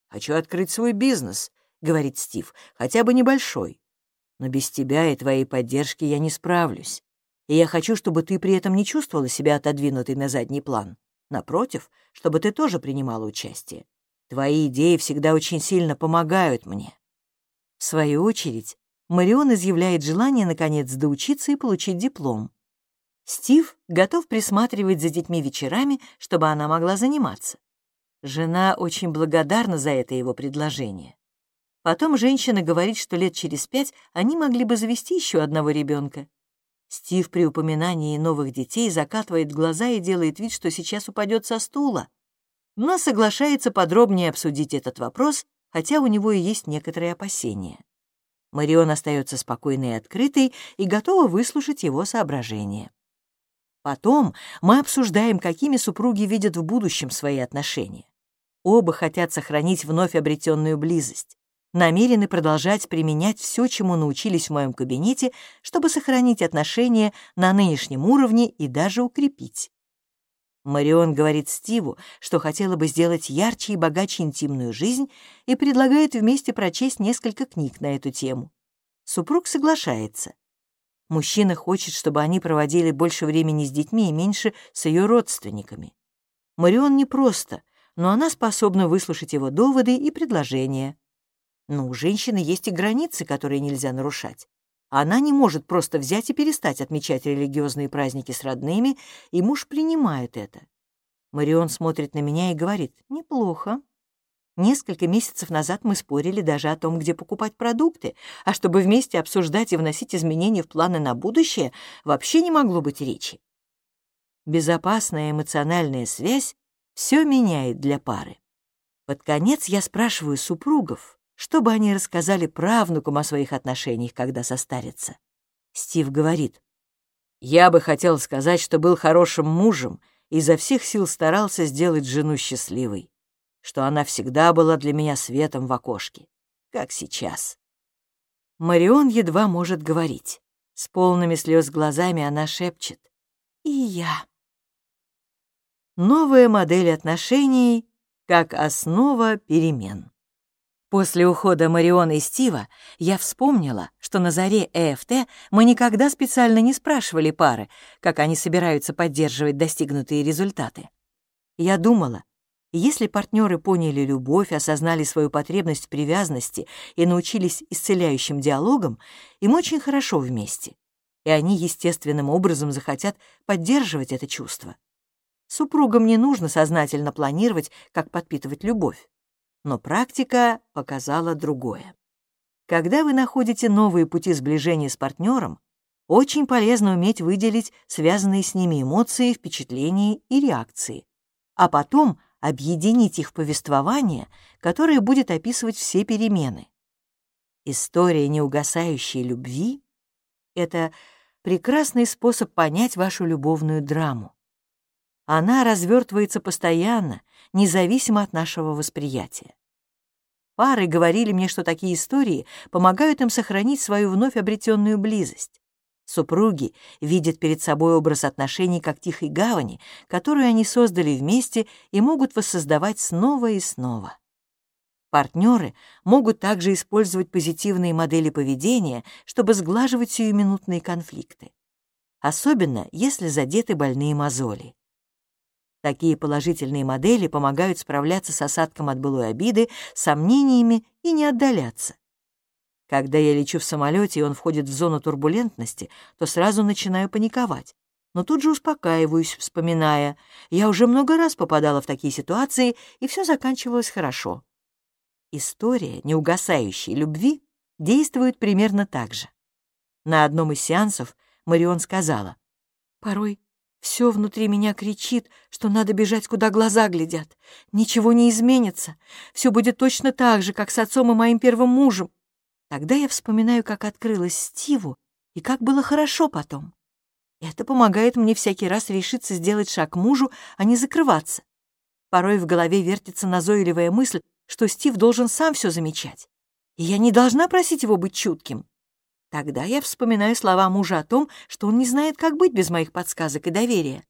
«Хочу открыть свой бизнес», — говорит Стив, — «хотя бы небольшой. Но без тебя и твоей поддержки я не справлюсь и я хочу, чтобы ты при этом не чувствовала себя отодвинутой на задний план. Напротив, чтобы ты тоже принимала участие. Твои идеи всегда очень сильно помогают мне». В свою очередь, Марион изъявляет желание, наконец, доучиться и получить диплом. Стив готов присматривать за детьми вечерами, чтобы она могла заниматься. Жена очень благодарна за это его предложение. Потом женщина говорит, что лет через пять они могли бы завести еще одного ребенка. Стив при упоминании новых детей закатывает глаза и делает вид, что сейчас упадет со стула, но соглашается подробнее обсудить этот вопрос, хотя у него и есть некоторые опасения. Марион остается спокойной и открытой и готова выслушать его соображения. Потом мы обсуждаем, какими супруги видят в будущем свои отношения. Оба хотят сохранить вновь обретенную близость намерены продолжать применять все, чему научились в моем кабинете, чтобы сохранить отношения на нынешнем уровне и даже укрепить. Марион говорит Стиву, что хотела бы сделать ярче и богаче интимную жизнь и предлагает вместе прочесть несколько книг на эту тему. Супруг соглашается. Мужчина хочет, чтобы они проводили больше времени с детьми и меньше с ее родственниками. Марион непросто, но она способна выслушать его доводы и предложения. Но у женщины есть и границы, которые нельзя нарушать. Она не может просто взять и перестать отмечать религиозные праздники с родными, и муж принимает это. Марион смотрит на меня и говорит, «Неплохо. Несколько месяцев назад мы спорили даже о том, где покупать продукты, а чтобы вместе обсуждать и вносить изменения в планы на будущее, вообще не могло быть речи. Безопасная эмоциональная связь все меняет для пары. Под конец я спрашиваю супругов, чтобы они рассказали правнукам о своих отношениях, когда состарятся. Стив говорит, «Я бы хотел сказать, что был хорошим мужем и изо всех сил старался сделать жену счастливой, что она всегда была для меня светом в окошке, как сейчас». Марион едва может говорить. С полными слез глазами она шепчет. «И я». Новая модель отношений как основа перемен. После ухода Мариона и Стива я вспомнила, что на заре ЭФТ мы никогда специально не спрашивали пары, как они собираются поддерживать достигнутые результаты. Я думала, если партнеры поняли любовь, осознали свою потребность в привязанности и научились исцеляющим диалогам, им очень хорошо вместе, и они естественным образом захотят поддерживать это чувство. Супругам не нужно сознательно планировать, как подпитывать любовь но практика показала другое. Когда вы находите новые пути сближения с партнером, очень полезно уметь выделить связанные с ними эмоции, впечатления и реакции, а потом объединить их в повествование, которое будет описывать все перемены. История неугасающей любви — это прекрасный способ понять вашу любовную драму. Она развертывается постоянно, независимо от нашего восприятия. Пары говорили мне, что такие истории помогают им сохранить свою вновь обретенную близость. Супруги видят перед собой образ отношений как тихой гавани, которую они создали вместе и могут воссоздавать снова и снова. Партнеры могут также использовать позитивные модели поведения, чтобы сглаживать сиюминутные конфликты. Особенно, если задеты больные мозоли. Такие положительные модели помогают справляться с осадком от былой обиды, сомнениями и не отдаляться. Когда я лечу в самолете, и он входит в зону турбулентности, то сразу начинаю паниковать. Но тут же успокаиваюсь, вспоминая. Я уже много раз попадала в такие ситуации, и все заканчивалось хорошо. История неугасающей любви действует примерно так же. На одном из сеансов Марион сказала, «Порой все внутри меня кричит, что надо бежать, куда глаза глядят. Ничего не изменится. Все будет точно так же, как с отцом и моим первым мужем. Тогда я вспоминаю, как открылась Стиву и как было хорошо потом. Это помогает мне всякий раз решиться сделать шаг мужу, а не закрываться. Порой в голове вертится назойливая мысль, что Стив должен сам все замечать. И я не должна просить его быть чутким. Тогда я вспоминаю слова мужа о том, что он не знает, как быть без моих подсказок и доверия.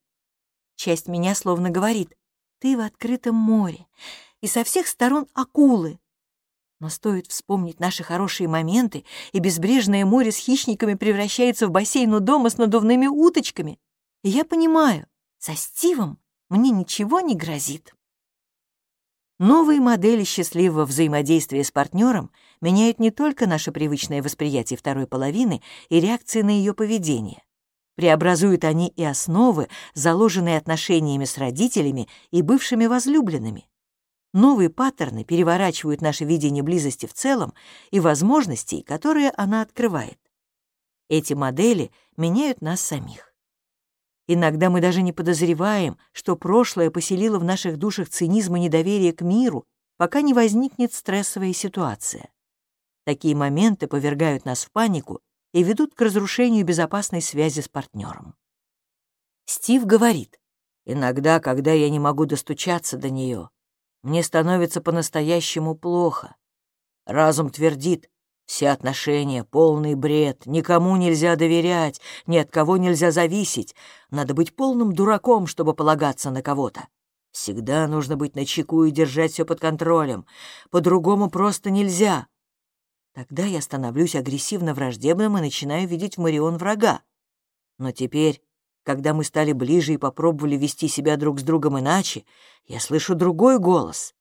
Часть меня словно говорит, ты в открытом море, и со всех сторон акулы, но стоит вспомнить наши хорошие моменты, и безбрежное море с хищниками превращается в бассейн у дома с надувными уточками. И я понимаю, со Стивом мне ничего не грозит. Новые модели счастливого взаимодействия с партнером меняют не только наше привычное восприятие второй половины и реакции на ее поведение. Преобразуют они и основы, заложенные отношениями с родителями и бывшими возлюбленными. Новые паттерны переворачивают наше видение близости в целом и возможностей, которые она открывает. Эти модели меняют нас самих. Иногда мы даже не подозреваем, что прошлое поселило в наших душах цинизм и недоверие к миру, пока не возникнет стрессовая ситуация. Такие моменты повергают нас в панику и ведут к разрушению безопасной связи с партнером. Стив говорит, «Иногда, когда я не могу достучаться до нее, мне становится по-настоящему плохо. Разум твердит, все отношения — полный бред, никому нельзя доверять, ни от кого нельзя зависеть, надо быть полным дураком, чтобы полагаться на кого-то. Всегда нужно быть начеку и держать все под контролем, по-другому просто нельзя. Тогда я становлюсь агрессивно враждебным и начинаю видеть в Марион врага. Но теперь когда мы стали ближе и попробовали вести себя друг с другом иначе, я слышу другой голос.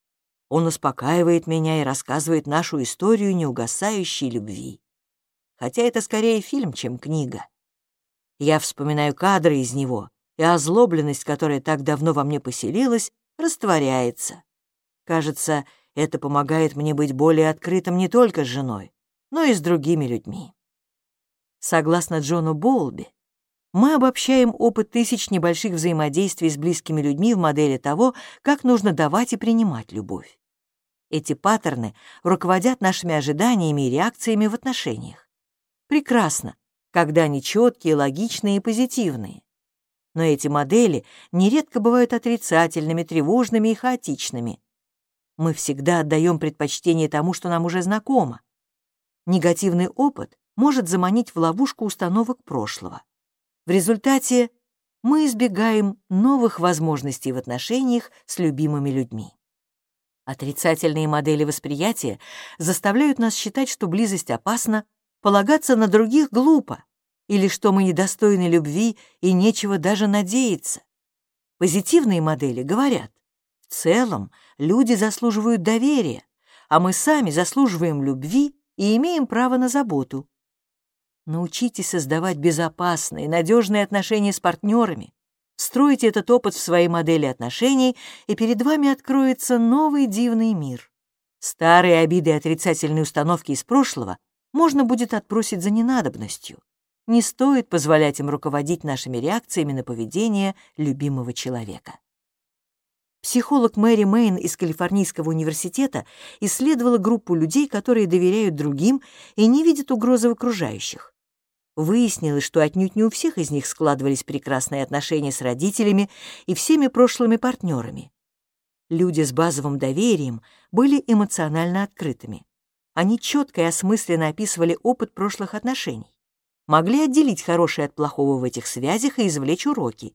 Он успокаивает меня и рассказывает нашу историю неугасающей любви. Хотя это скорее фильм, чем книга. Я вспоминаю кадры из него, и озлобленность, которая так давно во мне поселилась, растворяется. Кажется, это помогает мне быть более открытым не только с женой, но и с другими людьми. Согласно Джону Болби, мы обобщаем опыт тысяч небольших взаимодействий с близкими людьми в модели того, как нужно давать и принимать любовь. Эти паттерны руководят нашими ожиданиями и реакциями в отношениях. Прекрасно, когда они четкие, логичные и позитивные. Но эти модели нередко бывают отрицательными, тревожными и хаотичными. Мы всегда отдаем предпочтение тому, что нам уже знакомо. Негативный опыт может заманить в ловушку установок прошлого. В результате мы избегаем новых возможностей в отношениях с любимыми людьми. Отрицательные модели восприятия заставляют нас считать, что близость опасна, полагаться на других глупо, или что мы недостойны любви и нечего даже надеяться. Позитивные модели говорят, в целом люди заслуживают доверия, а мы сами заслуживаем любви и имеем право на заботу. Научитесь создавать безопасные, надежные отношения с партнерами. Стройте этот опыт в своей модели отношений, и перед вами откроется новый дивный мир. Старые обиды и отрицательные установки из прошлого можно будет отбросить за ненадобностью. Не стоит позволять им руководить нашими реакциями на поведение любимого человека. Психолог Мэри Мэйн из Калифорнийского университета исследовала группу людей, которые доверяют другим и не видят угрозы в окружающих. Выяснилось, что отнюдь не у всех из них складывались прекрасные отношения с родителями и всеми прошлыми партнерами. Люди с базовым доверием были эмоционально открытыми. Они четко и осмысленно описывали опыт прошлых отношений, могли отделить хорошее от плохого в этих связях и извлечь уроки.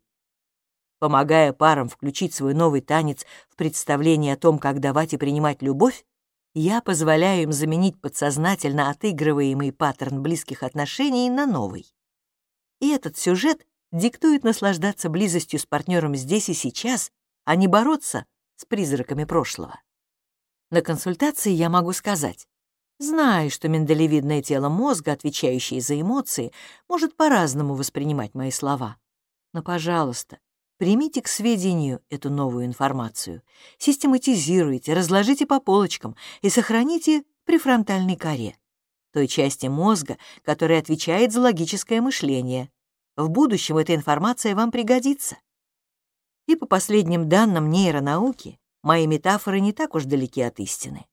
Помогая парам включить свой новый танец в представление о том, как давать и принимать любовь, я позволяю им заменить подсознательно отыгрываемый паттерн близких отношений на новый. И этот сюжет диктует наслаждаться близостью с партнером здесь и сейчас, а не бороться с призраками прошлого. На консультации я могу сказать, знаю, что миндалевидное тело мозга, отвечающее за эмоции, может по-разному воспринимать мои слова. Но, пожалуйста, примите к сведению эту новую информацию, систематизируйте, разложите по полочкам и сохраните при фронтальной коре, той части мозга, которая отвечает за логическое мышление. В будущем эта информация вам пригодится. И по последним данным нейронауки, мои метафоры не так уж далеки от истины.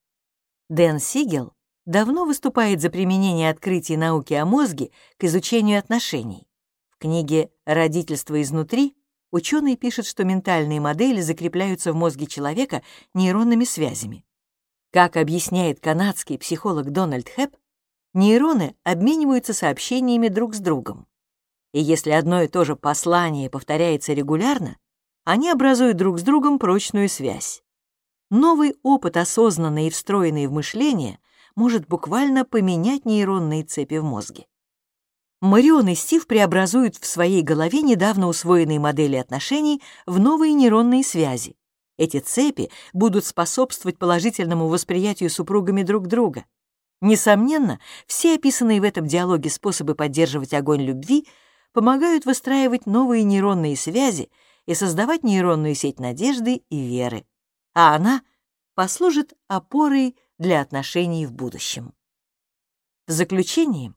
Дэн Сигел давно выступает за применение открытий науки о мозге к изучению отношений. В книге «Родительство изнутри» ученый пишет, что ментальные модели закрепляются в мозге человека нейронными связями. Как объясняет канадский психолог Дональд Хэп, нейроны обмениваются сообщениями друг с другом. И если одно и то же послание повторяется регулярно, они образуют друг с другом прочную связь. Новый опыт, осознанный и встроенный в мышление, может буквально поменять нейронные цепи в мозге. Марион и Стив преобразуют в своей голове недавно усвоенные модели отношений в новые нейронные связи. Эти цепи будут способствовать положительному восприятию супругами друг друга. Несомненно, все описанные в этом диалоге способы поддерживать огонь любви помогают выстраивать новые нейронные связи и создавать нейронную сеть надежды и веры а она послужит опорой для отношений в будущем. В заключение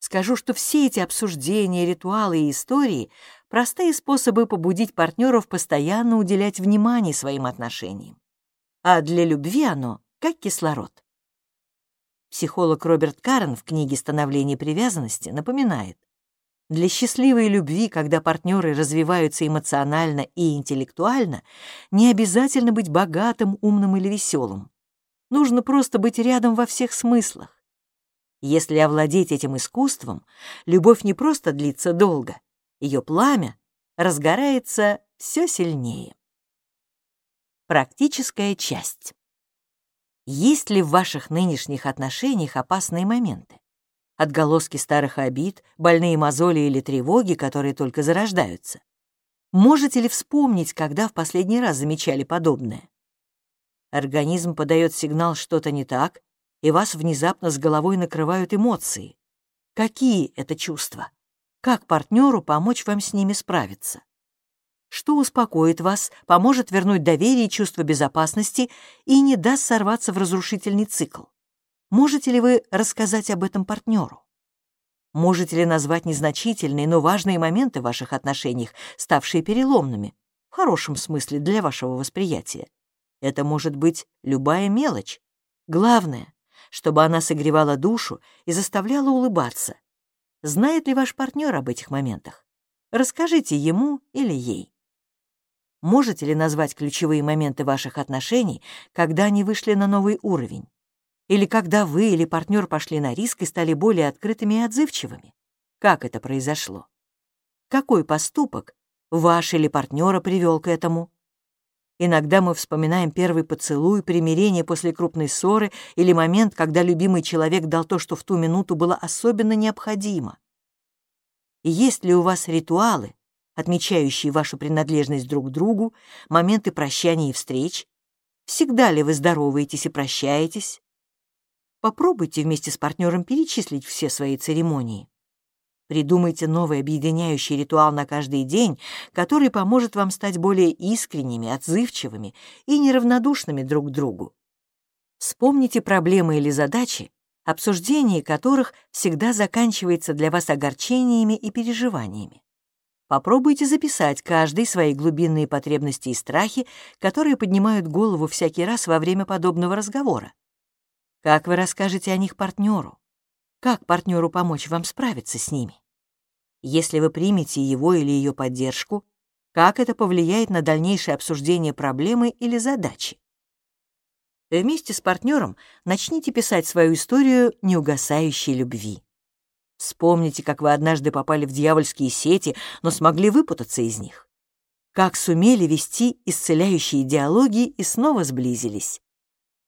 скажу, что все эти обсуждения, ритуалы и истории — простые способы побудить партнеров постоянно уделять внимание своим отношениям. А для любви оно как кислород. Психолог Роберт Карен в книге «Становление привязанности» напоминает, для счастливой любви, когда партнеры развиваются эмоционально и интеллектуально, не обязательно быть богатым, умным или веселым. Нужно просто быть рядом во всех смыслах. Если овладеть этим искусством, любовь не просто длится долго, ее пламя разгорается все сильнее. Практическая часть. Есть ли в ваших нынешних отношениях опасные моменты? отголоски старых обид, больные мозоли или тревоги, которые только зарождаются. Можете ли вспомнить, когда в последний раз замечали подобное? Организм подает сигнал «что-то не так», и вас внезапно с головой накрывают эмоции. Какие это чувства? Как партнеру помочь вам с ними справиться? Что успокоит вас, поможет вернуть доверие и чувство безопасности и не даст сорваться в разрушительный цикл? Можете ли вы рассказать об этом партнеру? Можете ли назвать незначительные, но важные моменты в ваших отношениях, ставшие переломными, в хорошем смысле для вашего восприятия? Это может быть любая мелочь. Главное, чтобы она согревала душу и заставляла улыбаться. Знает ли ваш партнер об этих моментах? Расскажите ему или ей. Можете ли назвать ключевые моменты ваших отношений, когда они вышли на новый уровень? Или когда вы или партнер пошли на риск и стали более открытыми и отзывчивыми? Как это произошло? Какой поступок ваш или партнера привел к этому? Иногда мы вспоминаем первый поцелуй, примирение после крупной ссоры или момент, когда любимый человек дал то, что в ту минуту было особенно необходимо. И есть ли у вас ритуалы, отмечающие вашу принадлежность друг к другу, моменты прощания и встреч? Всегда ли вы здороваетесь и прощаетесь? Попробуйте вместе с партнером перечислить все свои церемонии. Придумайте новый объединяющий ритуал на каждый день, который поможет вам стать более искренними, отзывчивыми и неравнодушными друг к другу. Вспомните проблемы или задачи, обсуждение которых всегда заканчивается для вас огорчениями и переживаниями. Попробуйте записать каждый свои глубинные потребности и страхи, которые поднимают голову всякий раз во время подобного разговора. Как вы расскажете о них партнеру? Как партнеру помочь вам справиться с ними? Если вы примете его или ее поддержку, как это повлияет на дальнейшее обсуждение проблемы или задачи? Вместе с партнером начните писать свою историю неугасающей любви. Вспомните, как вы однажды попали в дьявольские сети, но смогли выпутаться из них. Как сумели вести исцеляющие диалоги и снова сблизились.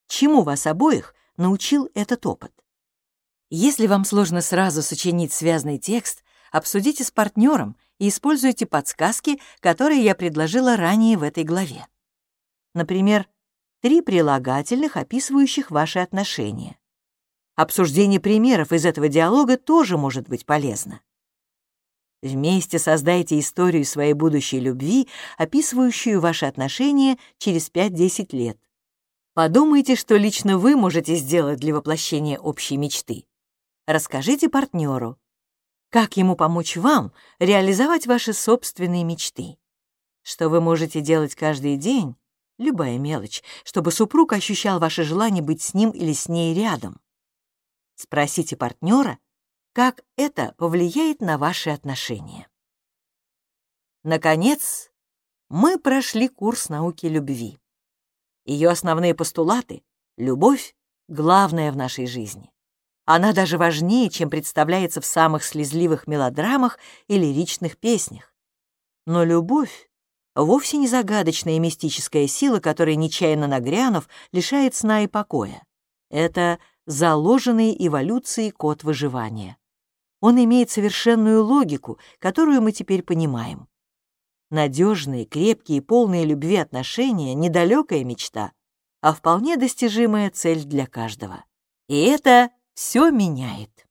Чему вас обоих научил этот опыт. Если вам сложно сразу сочинить связный текст, обсудите с партнером и используйте подсказки, которые я предложила ранее в этой главе. Например, три прилагательных, описывающих ваши отношения. Обсуждение примеров из этого диалога тоже может быть полезно. Вместе создайте историю своей будущей любви, описывающую ваши отношения через 5-10 лет. Подумайте, что лично вы можете сделать для воплощения общей мечты. Расскажите партнеру, как ему помочь вам реализовать ваши собственные мечты. Что вы можете делать каждый день, любая мелочь, чтобы супруг ощущал ваше желание быть с ним или с ней рядом. Спросите партнера, как это повлияет на ваши отношения. Наконец, мы прошли курс науки любви. Ее основные постулаты — любовь — главное в нашей жизни. Она даже важнее, чем представляется в самых слезливых мелодрамах и лиричных песнях. Но любовь — вовсе не загадочная и мистическая сила, которая, нечаянно нагрянув, лишает сна и покоя. Это заложенный эволюцией код выживания. Он имеет совершенную логику, которую мы теперь понимаем. Надежные, крепкие, полные любви отношения — недалекая мечта, а вполне достижимая цель для каждого. И это все меняет.